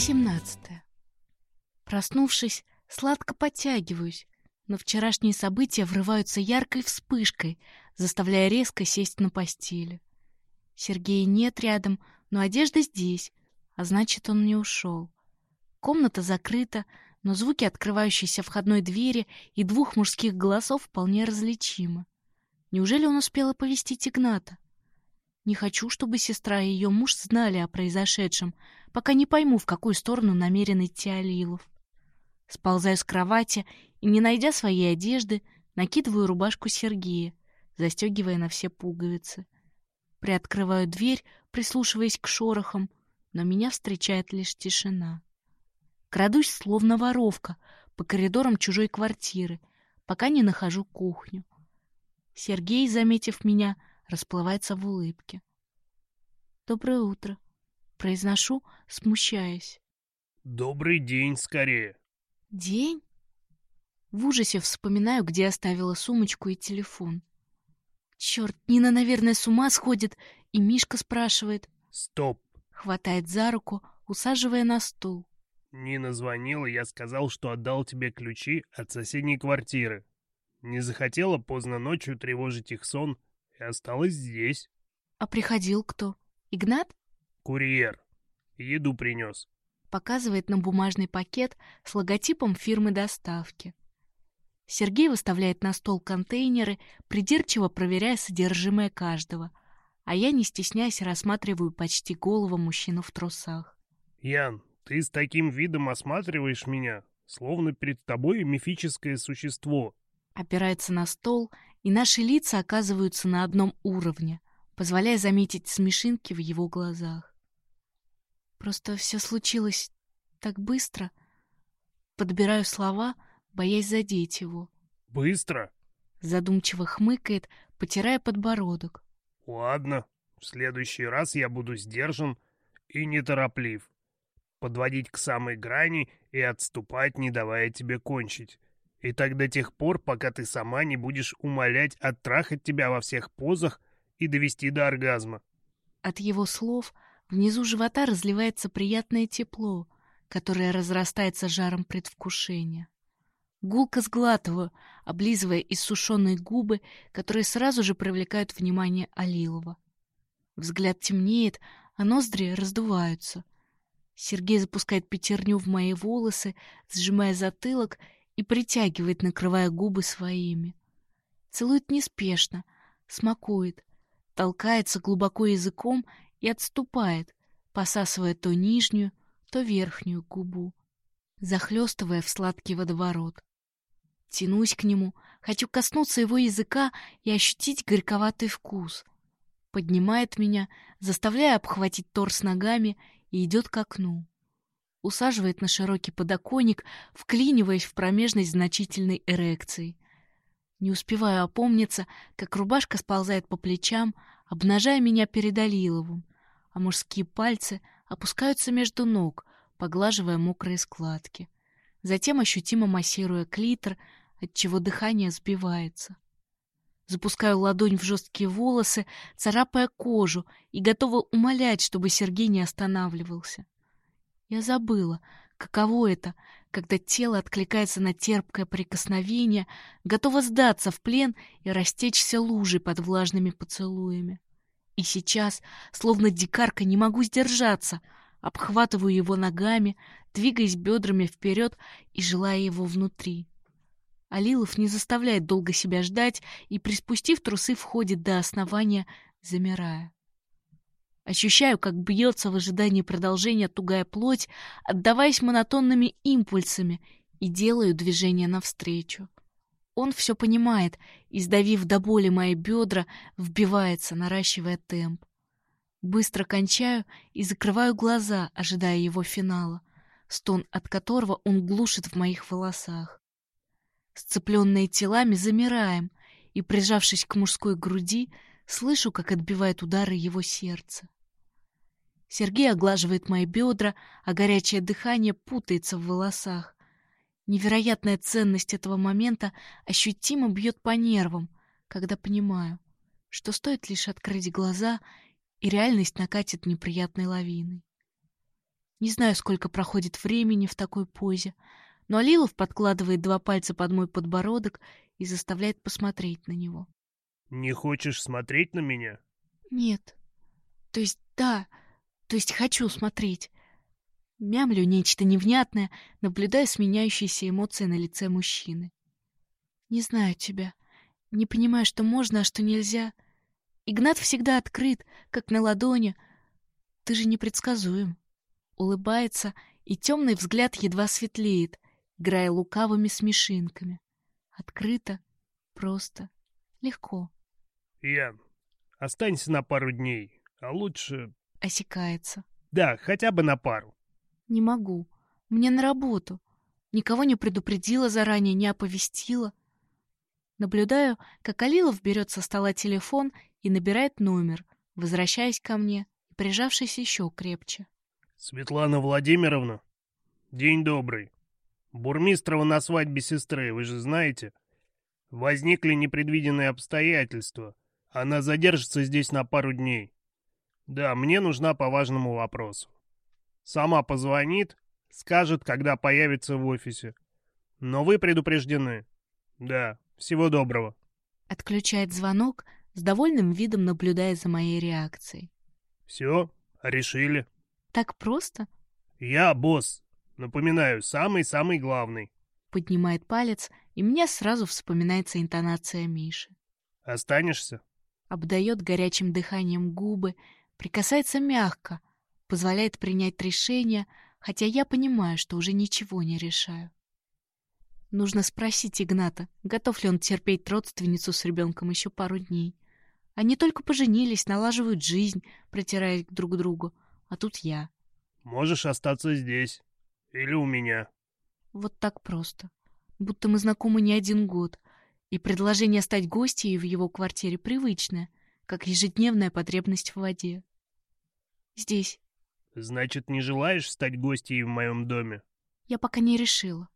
18. Проснувшись, сладко подтягиваюсь, но вчерашние события врываются яркой вспышкой, заставляя резко сесть на постели. Сергея нет рядом, но одежда здесь, а значит, он не ушел. Комната закрыта, но звуки открывающейся входной двери и двух мужских голосов вполне различимы. Неужели он успел оповестить Игната? Не хочу, чтобы сестра и ее муж знали о произошедшем, пока не пойму, в какую сторону намерен идти Алилов. Сползаю с кровати и, не найдя своей одежды, накидываю рубашку Сергея, застегивая на все пуговицы. Приоткрываю дверь, прислушиваясь к шорохам, но меня встречает лишь тишина. Крадусь, словно воровка, по коридорам чужой квартиры, пока не нахожу кухню. Сергей, заметив меня, — расплывается в улыбке. «Доброе утро!» — произношу, смущаясь. «Добрый день скорее!» «День?» В ужасе вспоминаю, где оставила сумочку и телефон. Черт, Нина, наверное, с ума сходит, и Мишка спрашивает. «Стоп!» Хватает за руку, усаживая на стул. Нина звонила, я сказал, что отдал тебе ключи от соседней квартиры. Не захотела поздно ночью тревожить их сон, и осталась здесь. А приходил кто? Игнат? Курьер. Еду принес. Показывает нам бумажный пакет с логотипом фирмы доставки. Сергей выставляет на стол контейнеры, придирчиво проверяя содержимое каждого. А я, не стесняясь, рассматриваю почти голого мужчину в трусах. «Ян, ты с таким видом осматриваешь меня, словно перед тобой мифическое существо». Опирается на стол и наши лица оказываются на одном уровне, позволяя заметить смешинки в его глазах. Просто все случилось так быстро. Подбираю слова, боясь задеть его. «Быстро?» Задумчиво хмыкает, потирая подбородок. «Ладно, в следующий раз я буду сдержан и нетороплив. Подводить к самой грани и отступать, не давая тебе кончить. И так до тех пор, пока ты сама не будешь умолять оттрахать тебя во всех позах и довести до оргазма. От его слов внизу живота разливается приятное тепло, которое разрастается жаром предвкушения. Гулко сглатываю, облизывая иссушенные губы, которые сразу же привлекают внимание Алилова. Взгляд темнеет, а ноздри раздуваются. Сергей запускает пятерню в мои волосы, сжимая затылок и притягивает, накрывая губы своими. Целует неспешно, смакует, толкается глубоко языком и отступает, посасывая то нижнюю, то верхнюю губу, захлестывая в сладкий водоворот. Тянусь к нему, хочу коснуться его языка и ощутить горьковатый вкус. Поднимает меня, заставляя обхватить торс ногами и идет к окну усаживает на широкий подоконник, вклиниваясь в промежность значительной эрекции. Не успеваю опомниться, как рубашка сползает по плечам, обнажая меня перед Алиловым, а мужские пальцы опускаются между ног, поглаживая мокрые складки. Затем ощутимо массируя клитор, отчего дыхание сбивается. Запускаю ладонь в жесткие волосы, царапая кожу и готова умолять, чтобы Сергей не останавливался. Я забыла, каково это, когда тело откликается на терпкое прикосновение, готово сдаться в плен и растечься лужей под влажными поцелуями. И сейчас, словно дикарка, не могу сдержаться, обхватываю его ногами, двигаясь бедрами вперед и желая его внутри. Алилов не заставляет долго себя ждать и, приспустив трусы, входит до основания, замирая. Ощущаю, как бьется в ожидании продолжения тугая плоть, отдаваясь монотонными импульсами, и делаю движение навстречу. Он все понимает издавив сдавив до боли мои бедра, вбивается, наращивая темп. Быстро кончаю и закрываю глаза, ожидая его финала, стон от которого он глушит в моих волосах. Сцепленные телами замираем, и, прижавшись к мужской груди, слышу, как отбивает удары его сердца. Сергей оглаживает мои бедра, а горячее дыхание путается в волосах. Невероятная ценность этого момента ощутимо бьет по нервам, когда понимаю, что стоит лишь открыть глаза, и реальность накатит неприятной лавиной. Не знаю, сколько проходит времени в такой позе, но Алилов подкладывает два пальца под мой подбородок и заставляет посмотреть на него. «Не хочешь смотреть на меня?» «Нет. То есть да, то есть хочу смотреть. Мямлю нечто невнятное, наблюдая сменяющиеся эмоции на лице мужчины. Не знаю тебя. Не понимаю, что можно, а что нельзя. Игнат всегда открыт, как на ладони. Ты же непредсказуем. Улыбается, и темный взгляд едва светлеет, играя лукавыми смешинками. Открыто, просто, легко. Ян, останься на пару дней, а лучше Осекается. Да, хотя бы на пару. Не могу. Мне на работу. Никого не предупредила заранее, не оповестила. Наблюдаю, как Алилов берет со стола телефон и набирает номер, возвращаясь ко мне прижавшись еще крепче. Светлана Владимировна, день добрый. Бурмистрова на свадьбе сестры, вы же знаете. Возникли непредвиденные обстоятельства. Она задержится здесь на пару дней. Да, мне нужна по важному вопросу. Сама позвонит, скажет, когда появится в офисе. Но вы предупреждены. Да, всего доброго. Отключает звонок, с довольным видом наблюдая за моей реакцией. Все, решили. Так просто? Я босс. Напоминаю, самый-самый главный. Поднимает палец, и мне сразу вспоминается интонация Миши. Останешься? Обдает горячим дыханием губы, прикасается мягко, позволяет принять решение, хотя я понимаю, что уже ничего не решаю. Нужно спросить Игната, готов ли он терпеть родственницу с ребенком еще пару дней. Они только поженились, налаживают жизнь, протирая друг к другу, а тут я. Можешь остаться здесь. Или у меня. Вот так просто. Будто мы знакомы не один год, и предложение стать гостьей в его квартире привычное, как ежедневная потребность в воде. Здесь. Значит, не желаешь стать гостьей в моем доме? Я пока не решила.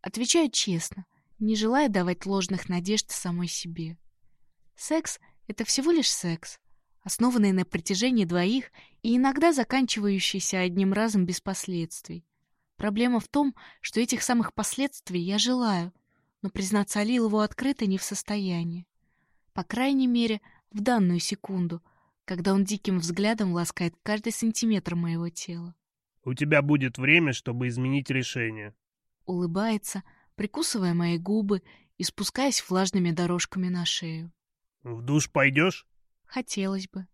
Отвечаю честно, не желая давать ложных надежд самой себе. Секс — это всего лишь секс, основанный на притяжении двоих и иногда заканчивающийся одним разом без последствий. Проблема в том, что этих самых последствий я желаю, но признаться Алилову открыто не в состоянии. По крайней мере, в данную секунду, когда он диким взглядом ласкает каждый сантиметр моего тела. «У тебя будет время, чтобы изменить решение». Улыбается, прикусывая мои губы и спускаясь влажными дорожками на шею. «В душ пойдешь?» «Хотелось бы».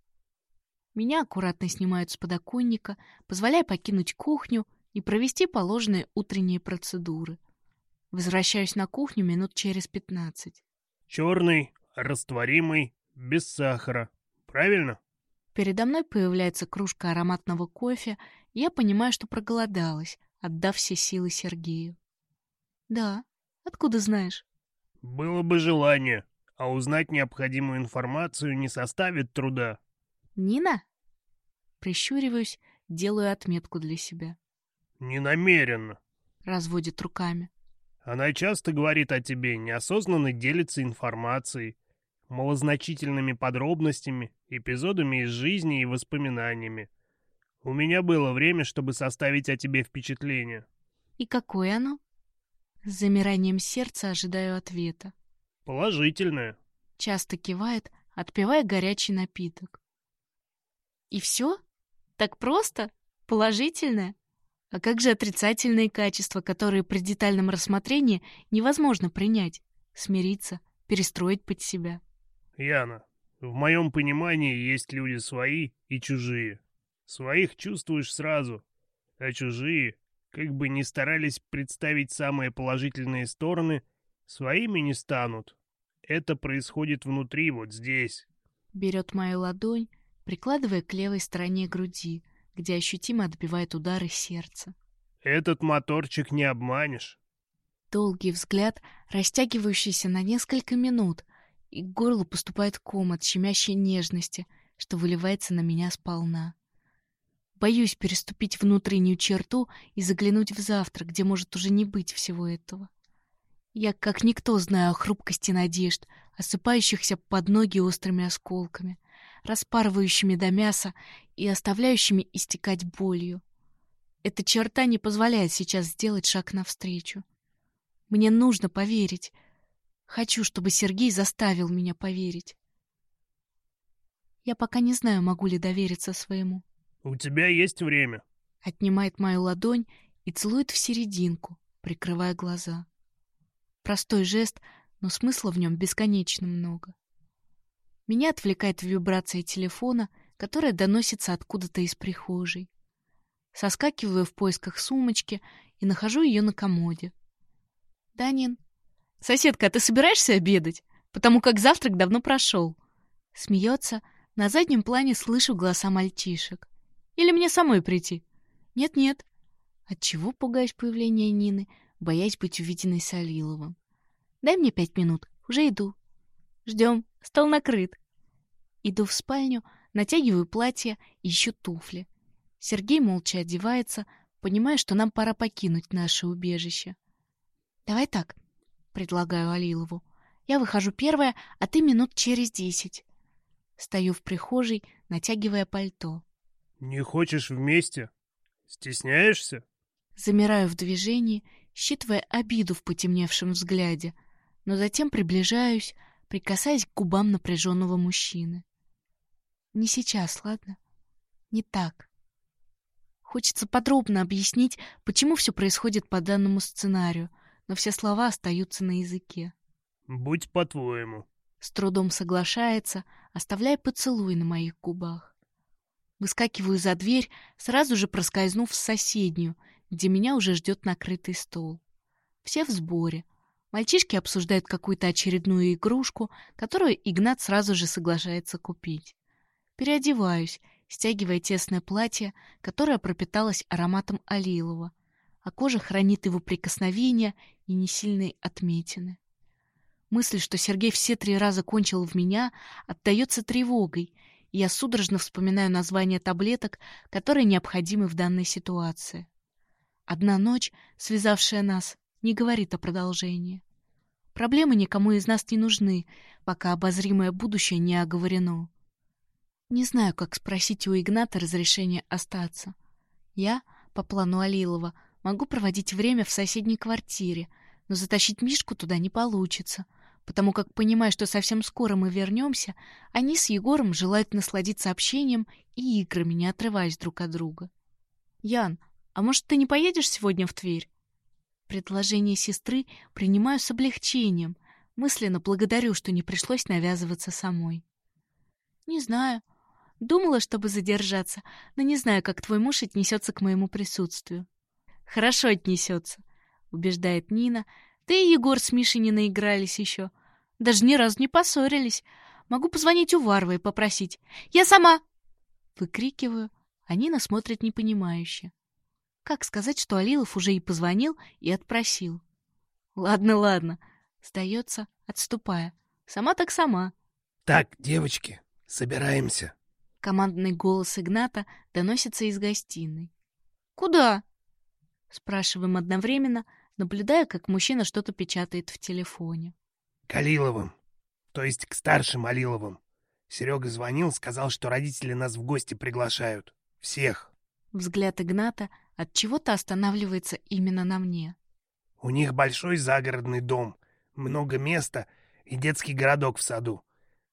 Меня аккуратно снимают с подоконника, позволяя покинуть кухню и провести положенные утренние процедуры. Возвращаюсь на кухню минут через пятнадцать. «Черный, растворимый, без сахара. Правильно?» Передо мной появляется кружка ароматного кофе, я понимаю, что проголодалась, отдав все силы Сергею. «Да, откуда знаешь?» «Было бы желание, а узнать необходимую информацию не составит труда». «Нина?» Прищуриваюсь, делаю отметку для себя. «Не намеренно», — разводит руками. «Она часто говорит о тебе, неосознанно делится информацией малозначительными подробностями, эпизодами из жизни и воспоминаниями. У меня было время, чтобы составить о тебе впечатление. И какое оно? С замиранием сердца ожидаю ответа. Положительное. Часто кивает, отпивая горячий напиток. И все? Так просто? Положительное? А как же отрицательные качества, которые при детальном рассмотрении невозможно принять, смириться, перестроить под себя? Яна, в моем понимании есть люди свои и чужие. Своих чувствуешь сразу, а чужие, как бы ни старались представить самые положительные стороны, своими не станут. Это происходит внутри, вот здесь. Берет мою ладонь, прикладывая к левой стороне груди, где ощутимо отбивает удары сердца. Этот моторчик не обманешь. Долгий взгляд, растягивающийся на несколько минут, и горло поступает ком от щемящей нежности, что выливается на меня сполна. Боюсь переступить внутреннюю черту и заглянуть в завтра, где может уже не быть всего этого. Я, как никто, знаю о хрупкости надежд, осыпающихся под ноги острыми осколками, распарывающими до мяса и оставляющими истекать болью. Эта черта не позволяет сейчас сделать шаг навстречу. Мне нужно поверить, Хочу, чтобы Сергей заставил меня поверить. Я пока не знаю, могу ли довериться своему. У тебя есть время. Отнимает мою ладонь и целует в серединку, прикрывая глаза. Простой жест, но смысла в нем бесконечно много. Меня отвлекает вибрация телефона, которая доносится откуда-то из прихожей. Соскакиваю в поисках сумочки и нахожу ее на комоде. Данин «Соседка, ты собираешься обедать? Потому как завтрак давно прошел». Смеется, на заднем плане слышу голоса мальчишек. «Или мне самой прийти?» «Нет-нет». Отчего пугаешь появление Нины, боясь быть увиденной с «Дай мне пять минут, уже иду». «Ждем, стол накрыт». Иду в спальню, натягиваю платье, ищу туфли. Сергей молча одевается, понимая, что нам пора покинуть наше убежище. «Давай так, предлагаю Алилову. Я выхожу первая, а ты минут через десять. Стою в прихожей, натягивая пальто. Не хочешь вместе? Стесняешься? Замираю в движении, считывая обиду в потемневшем взгляде, но затем приближаюсь, прикасаясь к губам напряженного мужчины. Не сейчас, ладно? Не так. Хочется подробно объяснить, почему все происходит по данному сценарию — но все слова остаются на языке. «Будь по-твоему». С трудом соглашается, оставляя поцелуй на моих губах. Выскакиваю за дверь, сразу же проскользнув в соседнюю, где меня уже ждет накрытый стол. Все в сборе. Мальчишки обсуждают какую-то очередную игрушку, которую Игнат сразу же соглашается купить. Переодеваюсь, стягивая тесное платье, которое пропиталось ароматом алилова, а кожа хранит его прикосновения и не отметины. Мысль, что Сергей все три раза кончил в меня, отдается тревогой, и я судорожно вспоминаю название таблеток, которые необходимы в данной ситуации. Одна ночь, связавшая нас, не говорит о продолжении. Проблемы никому из нас не нужны, пока обозримое будущее не оговорено. Не знаю, как спросить у Игната разрешения остаться. Я, по плану Алилова, Могу проводить время в соседней квартире, но затащить Мишку туда не получится, потому как, понимая, что совсем скоро мы вернемся, они с Егором желают насладиться общением и играми, не отрываясь друг от друга. «Ян, а может, ты не поедешь сегодня в Тверь?» Предложение сестры принимаю с облегчением, мысленно благодарю, что не пришлось навязываться самой. «Не знаю», Думала, чтобы задержаться, но не знаю, как твой муж отнесется к моему присутствию хорошо отнесется», — убеждает Нина. Ты и Егор с Мишей не наигрались еще. Даже ни разу не поссорились. Могу позвонить у Варвы и попросить. Я сама!» Выкрикиваю, а Нина смотрит непонимающе. Как сказать, что Алилов уже и позвонил, и отпросил? «Ладно, ладно», — сдается, отступая. «Сама так сама». «Так, девочки, собираемся». Командный голос Игната доносится из гостиной. «Куда?» спрашиваем одновременно, наблюдая, как мужчина что-то печатает в телефоне. «Калиловым. То есть к старшим Алиловым. Серега звонил, сказал, что родители нас в гости приглашают. Всех». Взгляд Игната от чего-то останавливается именно на мне. «У них большой загородный дом, много места и детский городок в саду.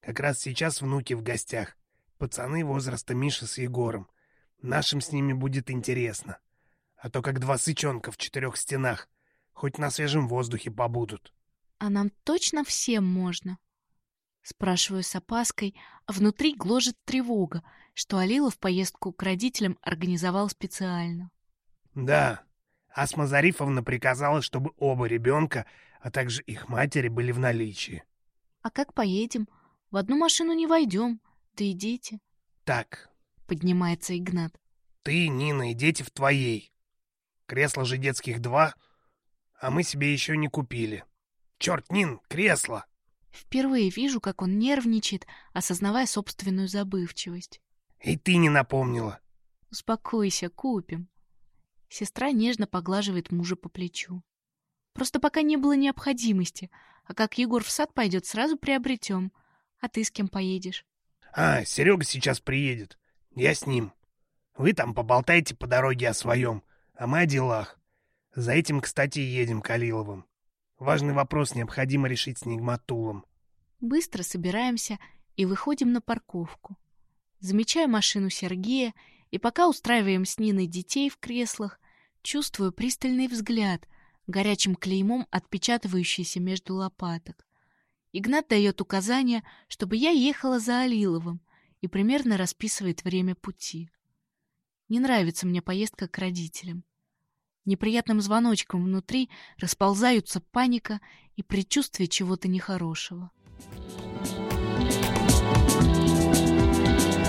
Как раз сейчас внуки в гостях. Пацаны возраста Миша с Егором. Нашим с ними будет интересно» а то как два сычонка в четырех стенах. Хоть на свежем воздухе побудут. А нам точно всем можно? Спрашиваю с опаской, а внутри гложет тревога, что Алила в поездку к родителям организовал специально. Да, Асма Зарифовна приказала, чтобы оба ребенка, а также их матери были в наличии. А как поедем? В одну машину не войдем, да и дети. Так. Поднимается Игнат. Ты, Нина и дети в твоей, Кресло же детских два, а мы себе еще не купили. Черт, Нин, кресло!» Впервые вижу, как он нервничает, осознавая собственную забывчивость. «И ты не напомнила!» «Успокойся, купим!» Сестра нежно поглаживает мужа по плечу. «Просто пока не было необходимости, а как Егор в сад пойдет, сразу приобретем. А ты с кем поедешь?» «А, Серега сейчас приедет. Я с ним. Вы там поболтайте по дороге о своем. О моих делах. За этим, кстати, и едем Калиловым. Важный вопрос необходимо решить с Нигматулом. Быстро собираемся и выходим на парковку. Замечаю машину Сергея, и пока устраиваем с Ниной детей в креслах, чувствую пристальный взгляд, горячим клеймом отпечатывающийся между лопаток. Игнат дает указание, чтобы я ехала за Алиловым и примерно расписывает время пути. Не нравится мне поездка к родителям. Неприятным звоночком внутри расползаются паника и предчувствие чего-то нехорошего. Thank